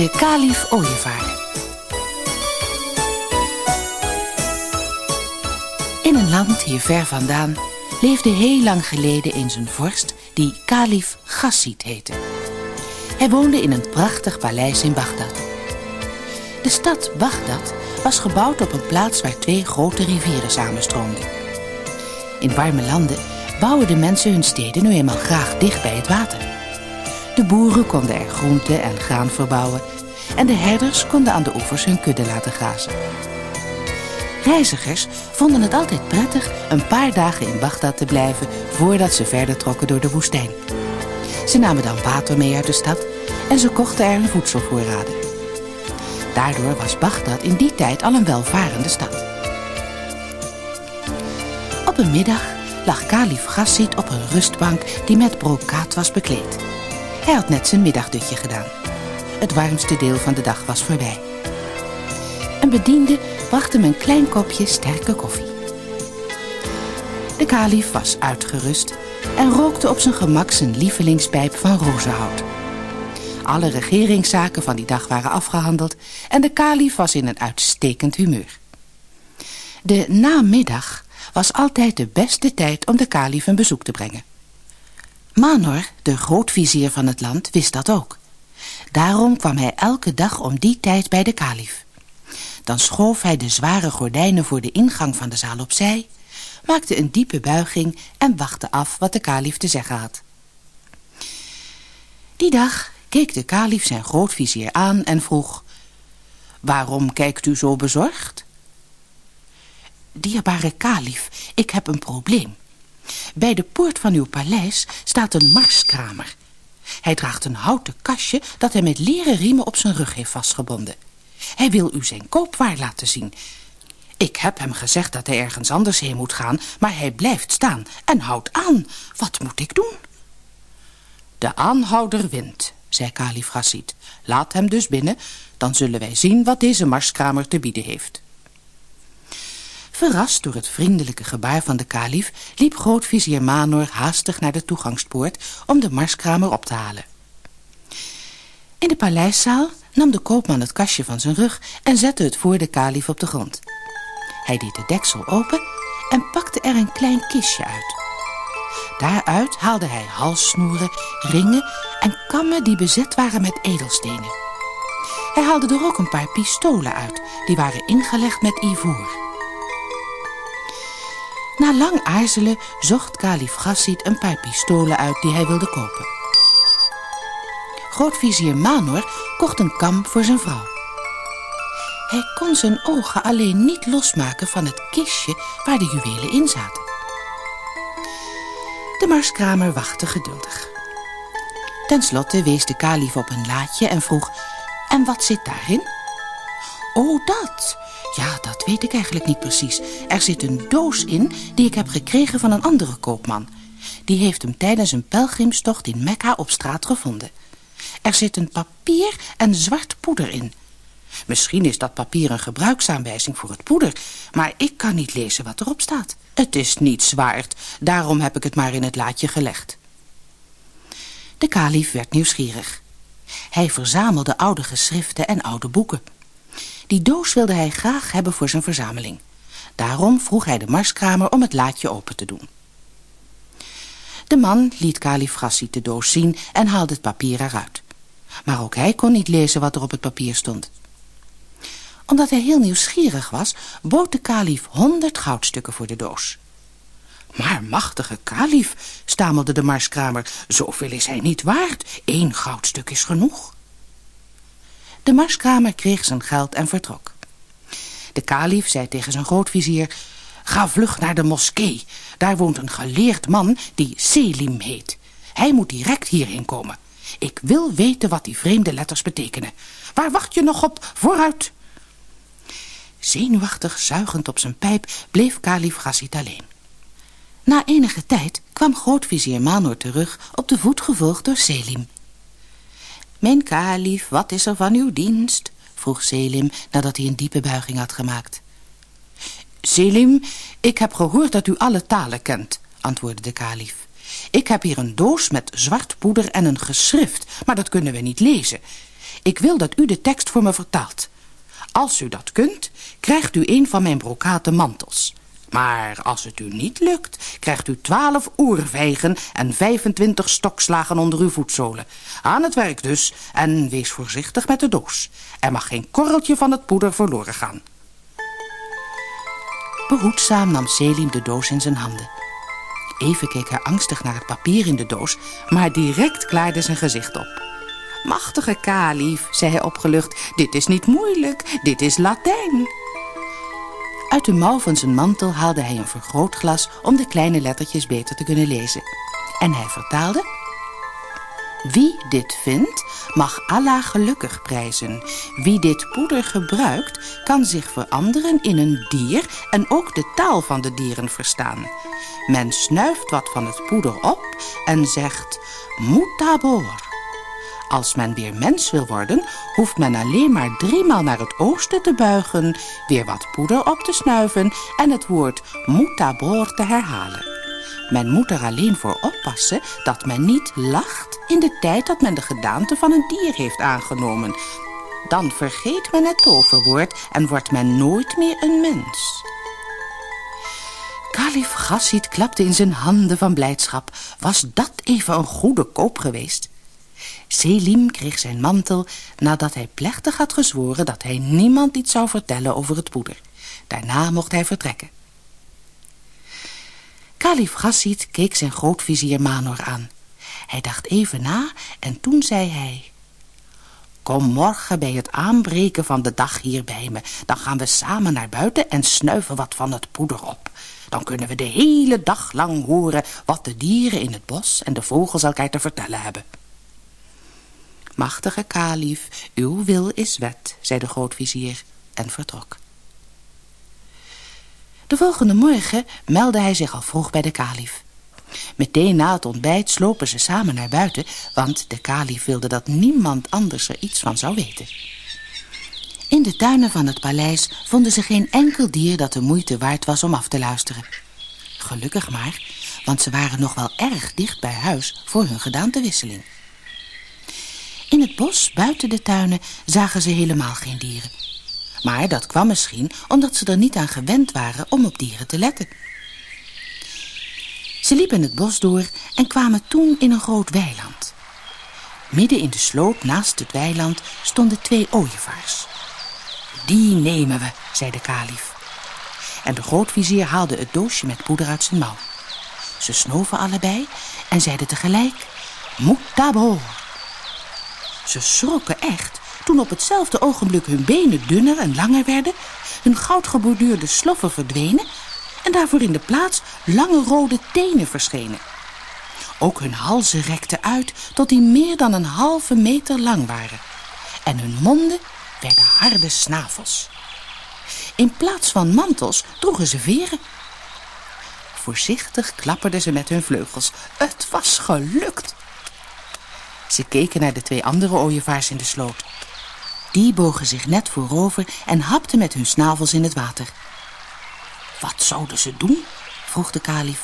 De kalif ooievaar. In een land hier ver vandaan leefde heel lang geleden eens een vorst die kalif Gassid heette. Hij woonde in een prachtig paleis in Bagdad. De stad Bagdad was gebouwd op een plaats waar twee grote rivieren samenstroomden. In warme landen bouwen de mensen hun steden nu eenmaal graag dicht bij het water. De boeren konden er groenten en graan verbouwen en de herders konden aan de oevers hun kudde laten grazen. Reizigers vonden het altijd prettig een paar dagen in Bagdad te blijven voordat ze verder trokken door de woestijn. Ze namen dan water mee uit de stad en ze kochten er hun voedselvoorraden. Daardoor was Bagdad in die tijd al een welvarende stad. Op een middag lag kalif Gassid op een rustbank die met brokaat was bekleed. Hij had net zijn middagdutje gedaan. Het warmste deel van de dag was voorbij. Een bediende bracht hem een klein kopje sterke koffie. De kalif was uitgerust en rookte op zijn gemak zijn lievelingspijp van rozenhout. Alle regeringszaken van die dag waren afgehandeld en de kalif was in een uitstekend humeur. De namiddag was altijd de beste tijd om de kalif een bezoek te brengen. Manor, de grootvizier van het land, wist dat ook. Daarom kwam hij elke dag om die tijd bij de kalif. Dan schoof hij de zware gordijnen voor de ingang van de zaal opzij, maakte een diepe buiging en wachtte af wat de kalif te zeggen had. Die dag keek de kalif zijn grootvizier aan en vroeg... Waarom kijkt u zo bezorgd? Dierbare kalif, ik heb een probleem. Bij de poort van uw paleis staat een marskramer. Hij draagt een houten kastje dat hij met leren riemen op zijn rug heeft vastgebonden. Hij wil u zijn koopwaar laten zien. Ik heb hem gezegd dat hij ergens anders heen moet gaan, maar hij blijft staan en houdt aan. Wat moet ik doen? De aanhouder wint, zei kalif Gassid. Laat hem dus binnen, dan zullen wij zien wat deze marskramer te bieden heeft. Verrast door het vriendelijke gebaar van de kalif... liep grootvizier Manor haastig naar de toegangspoort... om de marskramer op te halen. In de paleiszaal nam de koopman het kastje van zijn rug... en zette het voor de kalif op de grond. Hij deed de deksel open en pakte er een klein kistje uit. Daaruit haalde hij halssnoeren, ringen en kammen die bezet waren met edelstenen. Hij haalde er ook een paar pistolen uit, die waren ingelegd met ivoor. Na lang aarzelen zocht kalif Gassid een paar pistolen uit die hij wilde kopen. Grootvizier Manor kocht een kam voor zijn vrouw. Hij kon zijn ogen alleen niet losmaken van het kistje waar de juwelen in zaten. De marskramer wachtte geduldig. Ten slotte wees de kalif op een laadje en vroeg... En wat zit daarin? Oh, dat, ja, dat weet ik eigenlijk niet precies. Er zit een doos in die ik heb gekregen van een andere koopman. Die heeft hem tijdens een pelgrimstocht in Mekka op straat gevonden. Er zit een papier en zwart poeder in. Misschien is dat papier een gebruiksaanwijzing voor het poeder... maar ik kan niet lezen wat erop staat. Het is niet zwaard, daarom heb ik het maar in het laadje gelegd. De kalif werd nieuwsgierig. Hij verzamelde oude geschriften en oude boeken. Die doos wilde hij graag hebben voor zijn verzameling. Daarom vroeg hij de marskramer om het laadje open te doen. De man liet kalif Gassi de doos zien en haalde het papier eruit. Maar ook hij kon niet lezen wat er op het papier stond. Omdat hij heel nieuwsgierig was, bood de kalif honderd goudstukken voor de doos. Maar machtige kalif, stamelde de marskramer, zoveel is hij niet waard. Eén goudstuk is genoeg. De marskramer kreeg zijn geld en vertrok. De kalif zei tegen zijn grootvizier... Ga vlug naar de moskee. Daar woont een geleerd man die Selim heet. Hij moet direct hierheen komen. Ik wil weten wat die vreemde letters betekenen. Waar wacht je nog op? Vooruit! Zenuwachtig zuigend op zijn pijp bleef kalif Gassit alleen. Na enige tijd kwam grootvizier Manor terug op de voet gevolgd door Selim. Mijn kalif, wat is er van uw dienst? vroeg Selim nadat hij een diepe buiging had gemaakt. Selim, ik heb gehoord dat u alle talen kent, antwoordde de kalif. Ik heb hier een doos met zwart poeder en een geschrift, maar dat kunnen we niet lezen. ik wil dat u de tekst voor me vertaalt. Als u dat kunt, krijgt u een van mijn brokaten mantels. Maar als het u niet lukt, krijgt u twaalf oervijgen en 25 stokslagen onder uw voetzolen. Aan het werk dus, en wees voorzichtig met de doos. Er mag geen korreltje van het poeder verloren gaan. Behoedzaam nam Selim de doos in zijn handen. Even keek hij angstig naar het papier in de doos, maar direct klaarde zijn gezicht op. Machtige kalif, zei hij opgelucht, dit is niet moeilijk, dit is Latijn. Uit de mouw van zijn mantel haalde hij een vergrootglas om de kleine lettertjes beter te kunnen lezen. En hij vertaalde... Wie dit vindt, mag Allah gelukkig prijzen. Wie dit poeder gebruikt, kan zich veranderen in een dier en ook de taal van de dieren verstaan. Men snuift wat van het poeder op en zegt mutabor. Als men weer mens wil worden, hoeft men alleen maar driemaal naar het oosten te buigen, weer wat poeder op te snuiven en het woord mutabor te herhalen. Men moet er alleen voor oppassen dat men niet lacht in de tijd dat men de gedaante van een dier heeft aangenomen. Dan vergeet men het toverwoord en wordt men nooit meer een mens. Kalif Gassid klapte in zijn handen van blijdschap. Was dat even een goede koop geweest? Selim kreeg zijn mantel nadat hij plechtig had gezworen dat hij niemand iets zou vertellen over het poeder. Daarna mocht hij vertrekken. Kalif Gassid keek zijn grootvizier Manor aan. Hij dacht even na en toen zei hij... Kom morgen bij het aanbreken van de dag hier bij me. Dan gaan we samen naar buiten en snuiven wat van het poeder op. Dan kunnen we de hele dag lang horen wat de dieren in het bos en de vogels elkaar te vertellen hebben. Machtige kalif, uw wil is wet, zei de grootvizier en vertrok. De volgende morgen meldde hij zich al vroeg bij de kalif. Meteen na het ontbijt slopen ze samen naar buiten, want de kalif wilde dat niemand anders er iets van zou weten. In de tuinen van het paleis vonden ze geen enkel dier dat de moeite waard was om af te luisteren. Gelukkig maar, want ze waren nog wel erg dicht bij huis voor hun gedaantewisseling. In het bos, buiten de tuinen, zagen ze helemaal geen dieren. Maar dat kwam misschien omdat ze er niet aan gewend waren om op dieren te letten. Ze liepen het bos door en kwamen toen in een groot weiland. Midden in de sloot naast het weiland stonden twee ooievaars. Die nemen we, zei de kalif. En de grootvizier haalde het doosje met poeder uit zijn mouw. Ze snoven allebei en zeiden tegelijk... Mutabor. Ze schrokken echt toen op hetzelfde ogenblik hun benen dunner en langer werden... hun goudgeborduurde sloffen verdwenen... en daarvoor in de plaats lange rode tenen verschenen. Ook hun halzen rekten uit tot die meer dan een halve meter lang waren. En hun monden werden harde snavels. In plaats van mantels droegen ze veren. Voorzichtig klapperden ze met hun vleugels. Het was gelukt. Ze keken naar de twee andere ooievaars in de sloot. Die bogen zich net voorover en hapten met hun snavels in het water. Wat zouden ze doen? vroeg de kalif.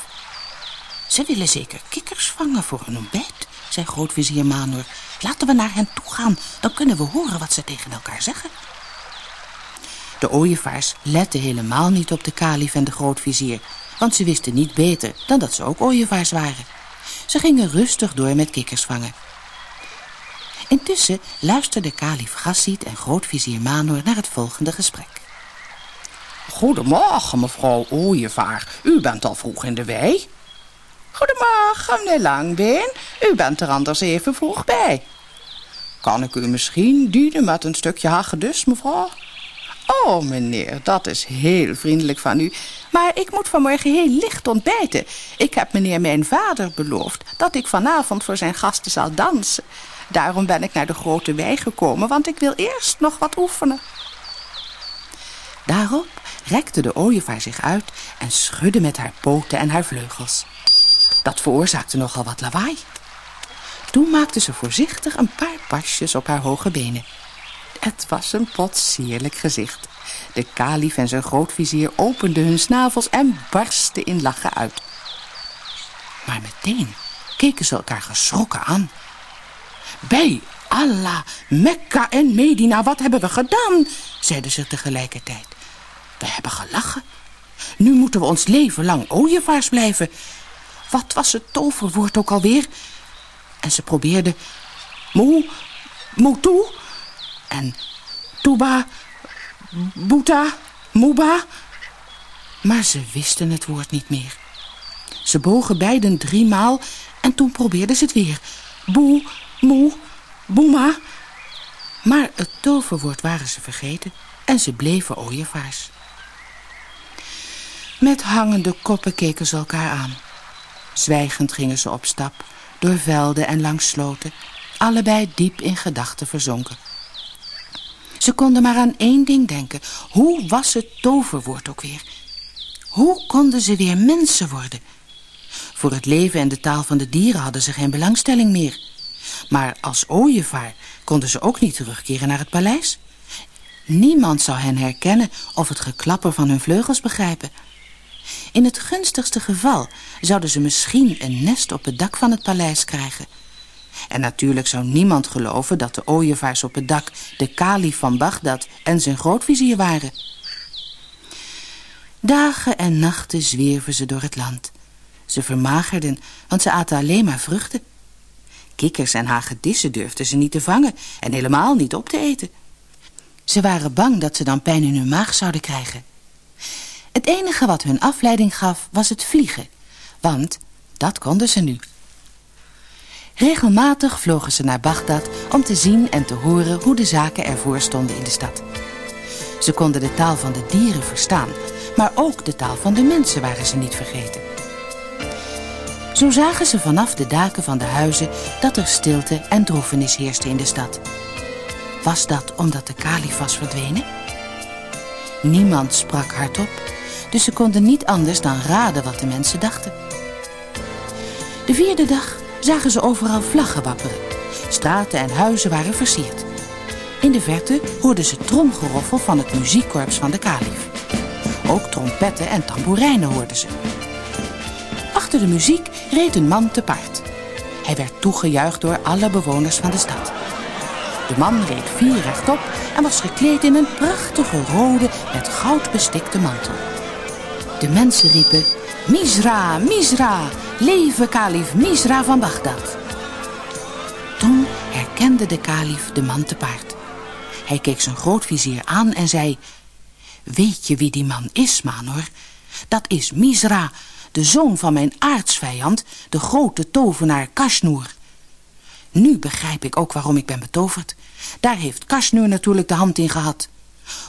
Ze willen zeker kikkers vangen voor hun ontbijt, zei grootvizier Manor. Laten we naar hen toe gaan, dan kunnen we horen wat ze tegen elkaar zeggen. De ooievaars letten helemaal niet op de kalif en de grootvizier, want ze wisten niet beter dan dat ze ook ooievaars waren. Ze gingen rustig door met kikkers vangen. Intussen luisterden kalif Gassid en grootvizier Manor naar het volgende gesprek. Goedemorgen, mevrouw Ooievaar. U bent al vroeg in de wei. Goedemorgen, meneer Langbeen. U bent er anders even vroeg bij. Kan ik u misschien dienen met een stukje hagedis, mevrouw? Oh, meneer, dat is heel vriendelijk van u. Maar ik moet vanmorgen heel licht ontbijten. Ik heb meneer mijn vader beloofd dat ik vanavond voor zijn gasten zal dansen. Daarom ben ik naar de grote wei gekomen, want ik wil eerst nog wat oefenen. Daarop rekte de ooievaar zich uit en schudde met haar poten en haar vleugels. Dat veroorzaakte nogal wat lawaai. Toen maakte ze voorzichtig een paar pasjes op haar hoge benen. Het was een potsierlijk gezicht. De kalif en zijn grootvizier openden hun snavels en barsten in lachen uit. Maar meteen keken ze elkaar geschrokken aan. Bij Allah, Mekka en Medina, wat hebben we gedaan? zeiden ze tegelijkertijd. We hebben gelachen. Nu moeten we ons leven lang ooievaars blijven. Wat was het toverwoord ook alweer? En ze probeerden moe, moe en tuba, boeta, moeba. Maar ze wisten het woord niet meer. Ze bogen beiden driemaal en toen probeerden ze het weer. Boe, moe, boema. Maar het toverwoord waren ze vergeten en ze bleven ooievaars. Met hangende koppen keken ze elkaar aan. Zwijgend gingen ze op stap, door velden en langs sloten, allebei diep in gedachten verzonken. Ze konden maar aan één ding denken. Hoe was het toverwoord ook weer? Hoe konden ze weer mensen worden? Voor het leven en de taal van de dieren hadden ze geen belangstelling meer. Maar als ooievaar konden ze ook niet terugkeren naar het paleis. Niemand zou hen herkennen of het geklapper van hun vleugels begrijpen. In het gunstigste geval zouden ze misschien een nest op het dak van het paleis krijgen. En natuurlijk zou niemand geloven dat de ooievaars op het dak de kalif van Bagdad en zijn grootvizier waren. Dagen en nachten zwierven ze door het land. Ze vermagerden, want ze aten alleen maar vruchten. Kikkers en hagedissen durfden ze niet te vangen en helemaal niet op te eten. Ze waren bang dat ze dan pijn in hun maag zouden krijgen. Het enige wat hun afleiding gaf was het vliegen, want dat konden ze nu. Regelmatig vlogen ze naar Bagdad om te zien en te horen hoe de zaken ervoor stonden in de stad. Ze konden de taal van de dieren verstaan, maar ook de taal van de mensen waren ze niet vergeten. Zo zagen ze vanaf de daken van de huizen dat er stilte en droefenis heerste in de stad. Was dat omdat de kalif was verdwenen? Niemand sprak hardop, dus ze konden niet anders dan raden wat de mensen dachten. De vierde dag zagen ze overal vlaggen wapperen. Straten en huizen waren versierd. In de verte hoorden ze tromgeroffel van het muziekkorps van de kalif. Ook trompetten en tamboerijnen hoorden ze. Achter de muziek reed een man te paard. Hij werd toegejuicht door alle bewoners van de stad. De man reed vier rechtop en was gekleed in een prachtige rode met goud bestikte mantel. De mensen riepen, Misra, Misra, leven kalif Misra van Bagdad. Toen herkende de kalif de man te paard. Hij keek zijn grootvizier aan en zei... Weet je wie die man is, Manor? Dat is Misra, de zoon van mijn aartsvijand, de grote tovenaar Kashnoer. Nu begrijp ik ook waarom ik ben betoverd. Daar heeft Kashnoer natuurlijk de hand in gehad.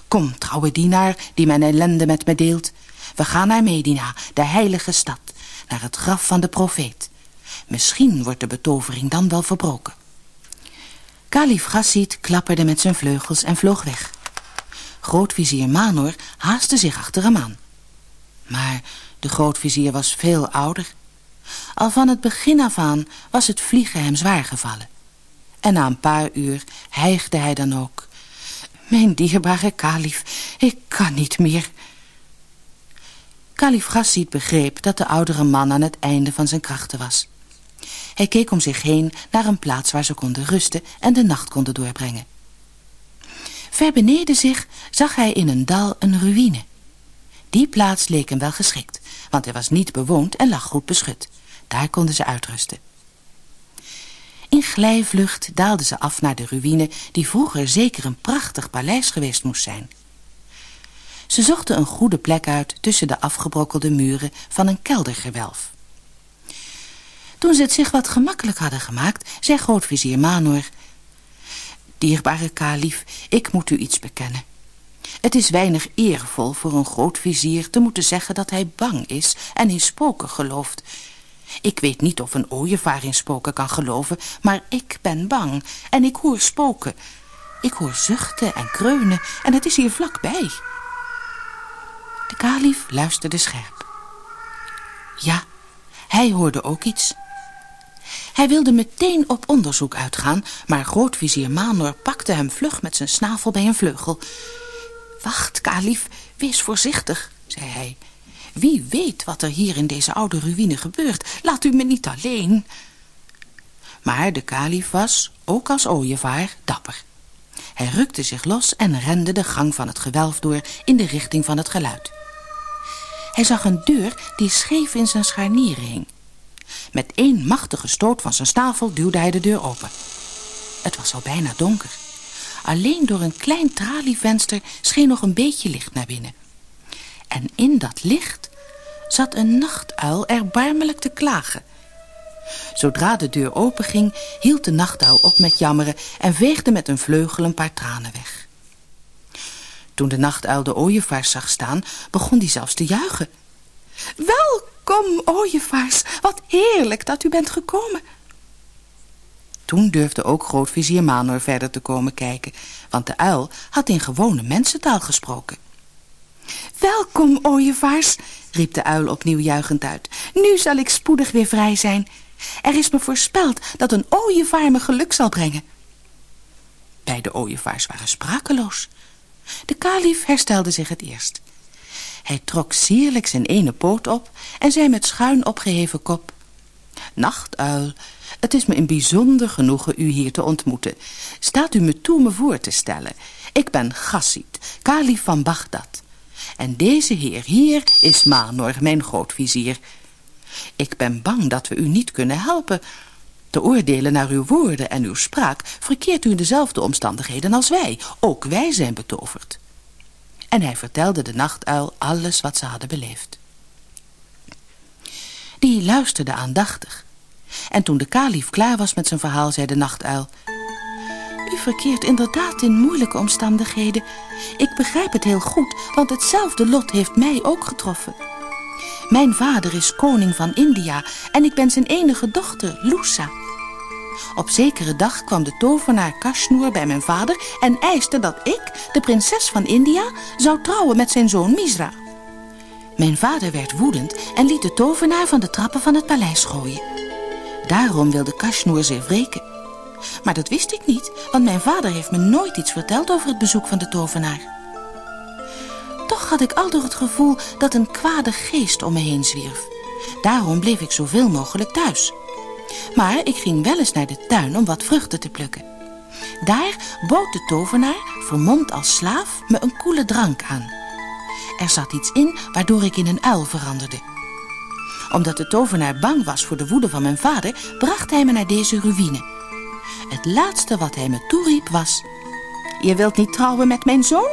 Kom, trouwe dienaar, die mijn ellende met me deelt. We gaan naar Medina, de heilige stad, naar het graf van de profeet. Misschien wordt de betovering dan wel verbroken. Kalif Gassid klapperde met zijn vleugels en vloog weg. Grootvizier Manor haastte zich achter hem aan. Maar de grootvizier was veel ouder. Al van het begin af aan was het vliegen hem zwaar gevallen. En na een paar uur hijgde hij dan ook. Mijn dierbare kalif, ik kan niet meer. Kalif Gassid begreep dat de oudere man aan het einde van zijn krachten was. Hij keek om zich heen naar een plaats waar ze konden rusten en de nacht konden doorbrengen. Ver beneden zich zag hij in een dal een ruïne. Die plaats leek hem wel geschikt, want hij was niet bewoond en lag goed beschut. Daar konden ze uitrusten. In glijvlucht daalden ze af naar de ruïne die vroeger zeker een prachtig paleis geweest moest zijn. Ze zochten een goede plek uit tussen de afgebrokkelde muren van een keldergewelf. Toen ze het zich wat gemakkelijk hadden gemaakt, zei grootvizier Manor... Dierbare kalif, ik moet u iets bekennen. Het is weinig eervol voor een grootvizier te moeten zeggen dat hij bang is en in spoken gelooft. Ik weet niet of een ooievaar in spoken kan geloven, maar ik ben bang en ik hoor spoken. Ik hoor zuchten en kreunen en het is hier vlakbij. De kalif luisterde scherp. Ja, hij hoorde ook iets. Hij wilde meteen op onderzoek uitgaan, maar grootvizier Manor pakte hem vlug met zijn snavel bij een vleugel. Wacht, kalif, wees voorzichtig, zei hij. Wie weet wat er hier in deze oude ruïne gebeurt. Laat u me niet alleen. Maar de kalif was, ook als ooievaar, dapper. Hij rukte zich los en rende de gang van het gewelf door in de richting van het geluid. Hij zag een deur die scheef in zijn scharnieren hing. Met één machtige stoot van zijn stavel duwde hij de deur open. Het was al bijna donker. Alleen door een klein tralievenster scheen nog een beetje licht naar binnen. En in dat licht zat een nachtuil erbarmelijk te klagen. Zodra de deur openging, hield de nachtuil op met jammeren... en veegde met een vleugel een paar tranen weg. Toen de nachtuil de ooievaars zag staan, begon die zelfs te juichen. Welkom, ooievaars, wat heerlijk dat u bent gekomen. Toen durfde ook grootvizier Manor verder te komen kijken... want de uil had in gewone mensentaal gesproken. Welkom, ooievaars, riep de uil opnieuw juichend uit. Nu zal ik spoedig weer vrij zijn. Er is me voorspeld dat een ooievaar me geluk zal brengen. Beide ooievaars waren sprakeloos. De kalif herstelde zich het eerst. Hij trok sierlijk zijn ene poot op en zei met schuin opgeheven kop... Nachtuil, het is me een bijzonder genoegen u hier te ontmoeten. Staat u me toe me voor te stellen. Ik ben Gassid, kalif van Bagdad. En deze heer hier is Manor, mijn grootvizier. Ik ben bang dat we u niet kunnen helpen. Te oordelen naar uw woorden en uw spraak verkeert u in dezelfde omstandigheden als wij. Ook wij zijn betoverd. En hij vertelde de nachtuil alles wat ze hadden beleefd. Die luisterde aandachtig. En toen de kalif klaar was met zijn verhaal, zei de nachtuil... U verkeert inderdaad in moeilijke omstandigheden. Ik begrijp het heel goed, want hetzelfde lot heeft mij ook getroffen. Mijn vader is koning van India en ik ben zijn enige dochter, Lusa. Op zekere dag kwam de tovenaar Kashnoor bij mijn vader en eiste dat ik, de prinses van India, zou trouwen met zijn zoon Misra. Mijn vader werd woedend en liet de tovenaar van de trappen van het paleis gooien. Daarom wilde Kashnoor zich wreken. Maar dat wist ik niet, want mijn vader heeft me nooit iets verteld over het bezoek van de tovenaar. Toch had ik aldoor het gevoel dat een kwade geest om me heen zwierf. Daarom bleef ik zoveel mogelijk thuis. Maar ik ging wel eens naar de tuin om wat vruchten te plukken. Daar bood de tovenaar, vermomd als slaaf, me een koele drank aan. Er zat iets in waardoor ik in een uil veranderde. Omdat de tovenaar bang was voor de woede van mijn vader, bracht hij me naar deze ruïne. Het laatste wat hij me toeriep was... Je wilt niet trouwen met mijn zoon?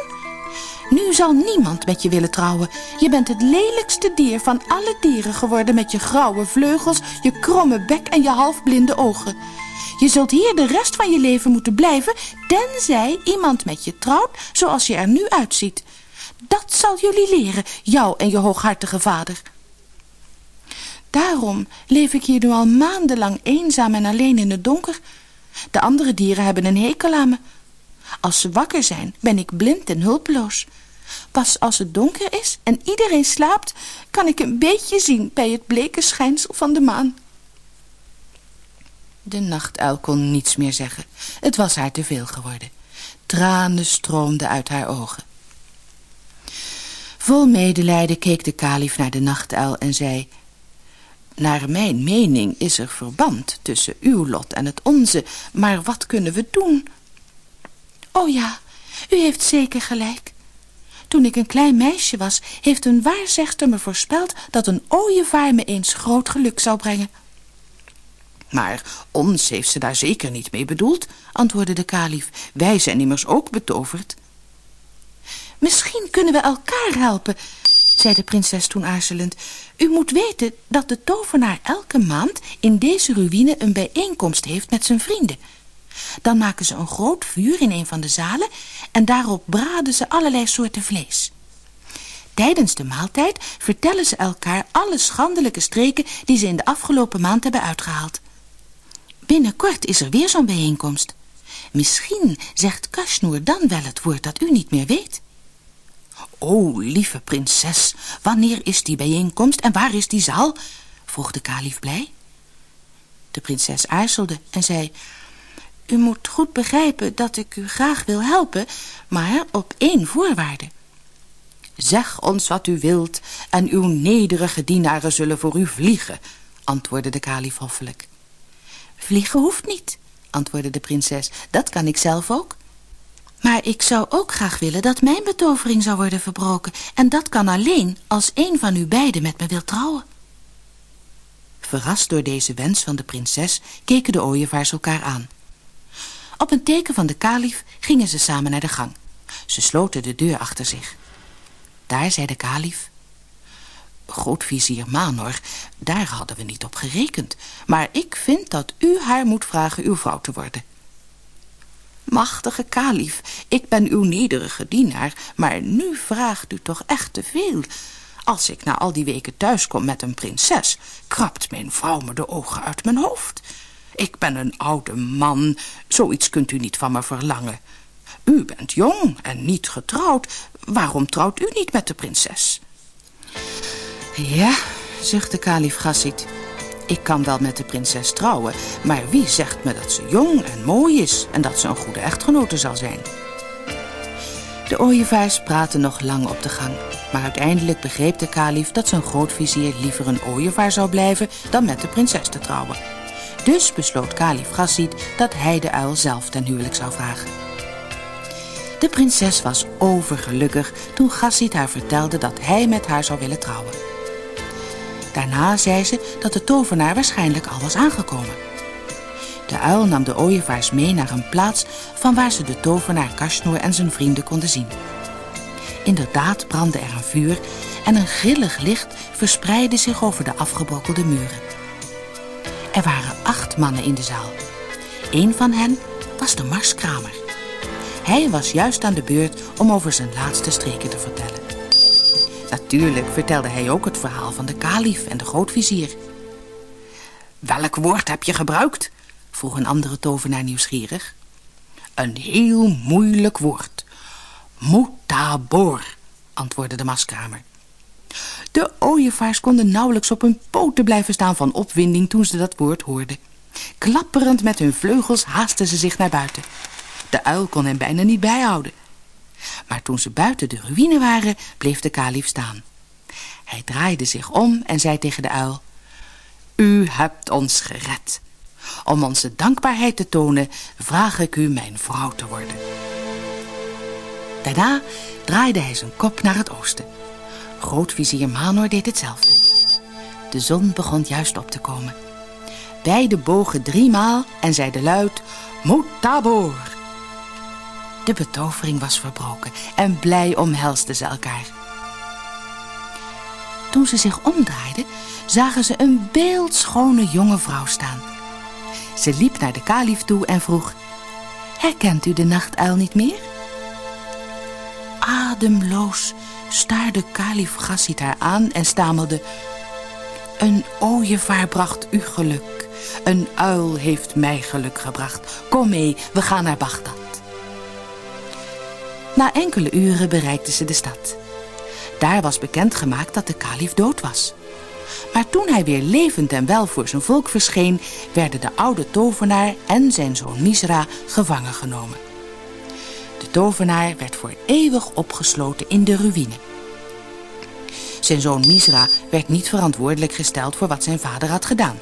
Nu zal niemand met je willen trouwen. Je bent het lelijkste dier van alle dieren geworden... met je grauwe vleugels, je kromme bek en je halfblinde ogen. Je zult hier de rest van je leven moeten blijven... tenzij iemand met je trouwt zoals je er nu uitziet. Dat zal jullie leren, jou en je hooghartige vader. Daarom leef ik hier nu al maandenlang eenzaam en alleen in het donker. De andere dieren hebben een hekel aan me... Als ze wakker zijn, ben ik blind en hulpeloos. Pas als het donker is en iedereen slaapt, kan ik een beetje zien bij het bleke schijnsel van de maan. De nachtuil kon niets meer zeggen. Het was haar te veel geworden. Tranen stroomden uit haar ogen. Vol medelijden keek de kalif naar de nachtuil en zei... Naar mijn mening is er verband tussen uw lot en het onze, maar wat kunnen we doen? Oh ja, u heeft zeker gelijk. Toen ik een klein meisje was, heeft een waarzegster me voorspeld dat een ooievaar me eens groot geluk zou brengen. Maar ons heeft ze daar zeker niet mee bedoeld, antwoordde de kalif. Wij zijn immers ook betoverd. Misschien kunnen we elkaar helpen, zei de prinses toen aarzelend. U moet weten dat de tovenaar elke maand in deze ruïne een bijeenkomst heeft met zijn vrienden. Dan maken ze een groot vuur in een van de zalen en daarop braden ze allerlei soorten vlees. Tijdens de maaltijd vertellen ze elkaar alle schandelijke streken die ze in de afgelopen maand hebben uitgehaald. Binnenkort is er weer zo'n bijeenkomst. Misschien zegt Kashnoer dan wel het woord dat u niet meer weet. O, lieve prinses, wanneer is die bijeenkomst en waar is die zaal? vroeg de kalif blij. De prinses aarzelde en zei... U moet goed begrijpen dat ik u graag wil helpen, maar op één voorwaarde. Zeg ons wat u wilt en uw nederige dienaren zullen voor u vliegen, antwoordde de kalif hoffelijk. Vliegen hoeft niet, antwoordde de prinses. Dat kan ik zelf ook. Maar ik zou ook graag willen dat mijn betovering zou worden verbroken. En dat kan alleen als een van u beiden met me wil trouwen. Verrast door deze wens van de prinses keken de ooievaars elkaar aan. Op een teken van de kalif gingen ze samen naar de gang. Ze sloten de deur achter zich. Daar zei de kalif... Grootvizier Manor, daar hadden we niet op gerekend. Maar ik vind dat u haar moet vragen uw vrouw te worden. Machtige kalif, ik ben uw nederige dienaar, maar nu vraagt u toch echt te veel. Als ik na al die weken thuiskom met een prinses, krabt mijn vrouw me de ogen uit mijn hoofd. Ik ben een oude man, zoiets kunt u niet van me verlangen. U bent jong en niet getrouwd, waarom trouwt u niet met de prinses? Ja, zuchtte kalif Gassit. Ik kan wel met de prinses trouwen, maar wie zegt me dat ze jong en mooi is en dat ze een goede echtgenote zal zijn? De ooievaars praten nog lang op de gang, maar uiteindelijk begreep de kalif dat zijn grootvizier liever een ooievaar zou blijven dan met de prinses te trouwen. Dus besloot kalif Gassit dat hij de uil zelf ten huwelijk zou vragen. De prinses was overgelukkig toen Gassit haar vertelde dat hij met haar zou willen trouwen. Daarna zei ze dat de tovenaar waarschijnlijk al was aangekomen. De uil nam de ooievaars mee naar een plaats van waar ze de tovenaar Kasnoor en zijn vrienden konden zien. Inderdaad brandde er een vuur en een grillig licht verspreidde zich over de afgebrokkelde muren. Er waren acht mannen in de zaal. Een van hen was de marskramer. Hij was juist aan de beurt om over zijn laatste streken te vertellen. Natuurlijk vertelde hij ook het verhaal van de kalif en de grootvizier. Welk woord heb je gebruikt? vroeg een andere tovenaar nieuwsgierig. Een heel moeilijk woord. Mutabor, antwoordde de maskamer. De ooievaars konden nauwelijks op hun poten blijven staan van opwinding toen ze dat woord hoorden. Klapperend met hun vleugels haasten ze zich naar buiten. De uil kon hen bijna niet bijhouden. Maar toen ze buiten de ruïne waren, bleef de kalif staan. Hij draaide zich om en zei tegen de uil... U hebt ons gered. Om onze dankbaarheid te tonen, vraag ik u mijn vrouw te worden. Daarna draaide hij zijn kop naar het oosten. Grootvizier Manor deed hetzelfde. De zon begon juist op te komen. Beiden bogen driemaal en zeiden luid... Mutabor! De betovering was verbroken en blij omhelsden ze elkaar. Toen ze zich omdraaiden, zagen ze een beeldschone jonge vrouw staan. Ze liep naar de kalif toe en vroeg... Herkent u de nachtuil niet meer? Ademloos staarde kalif Gassit haar aan en stamelde... Een ooievaar bracht u geluk. Een uil heeft mij geluk gebracht. Kom mee, we gaan naar Bagdad. Na enkele uren bereikten ze de stad. Daar was bekendgemaakt dat de kalif dood was. Maar toen hij weer levend en wel voor zijn volk verscheen... werden de oude tovenaar en zijn zoon Misra gevangen genomen. De tovenaar werd voor eeuwig opgesloten in de ruïne. Zijn zoon Misra werd niet verantwoordelijk gesteld voor wat zijn vader had gedaan.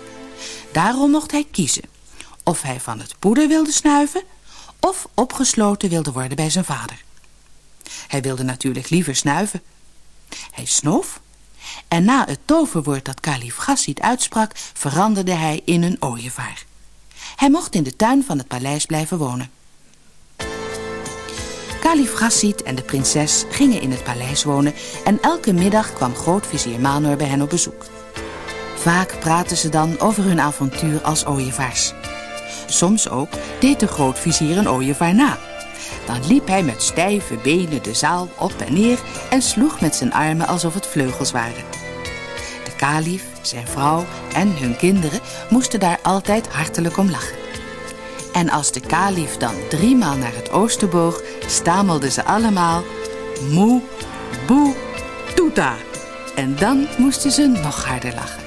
Daarom mocht hij kiezen of hij van het poeder wilde snuiven... of opgesloten wilde worden bij zijn vader. Hij wilde natuurlijk liever snuiven. Hij snoof en na het toverwoord dat kalif Gassid uitsprak... veranderde hij in een ooievaar. Hij mocht in de tuin van het paleis blijven wonen. Kalif Gassid en de prinses gingen in het paleis wonen... en elke middag kwam grootvizier Manor bij hen op bezoek. Vaak praten ze dan over hun avontuur als ooievaars. Soms ook deed de grootvizier een ooievaar na... Dan liep hij met stijve benen de zaal op en neer en sloeg met zijn armen alsof het vleugels waren. De kalif, zijn vrouw en hun kinderen moesten daar altijd hartelijk om lachen. En als de kalif dan driemaal naar het oosten boog, stamelden ze allemaal moe, boe, toeta. En dan moesten ze nog harder lachen.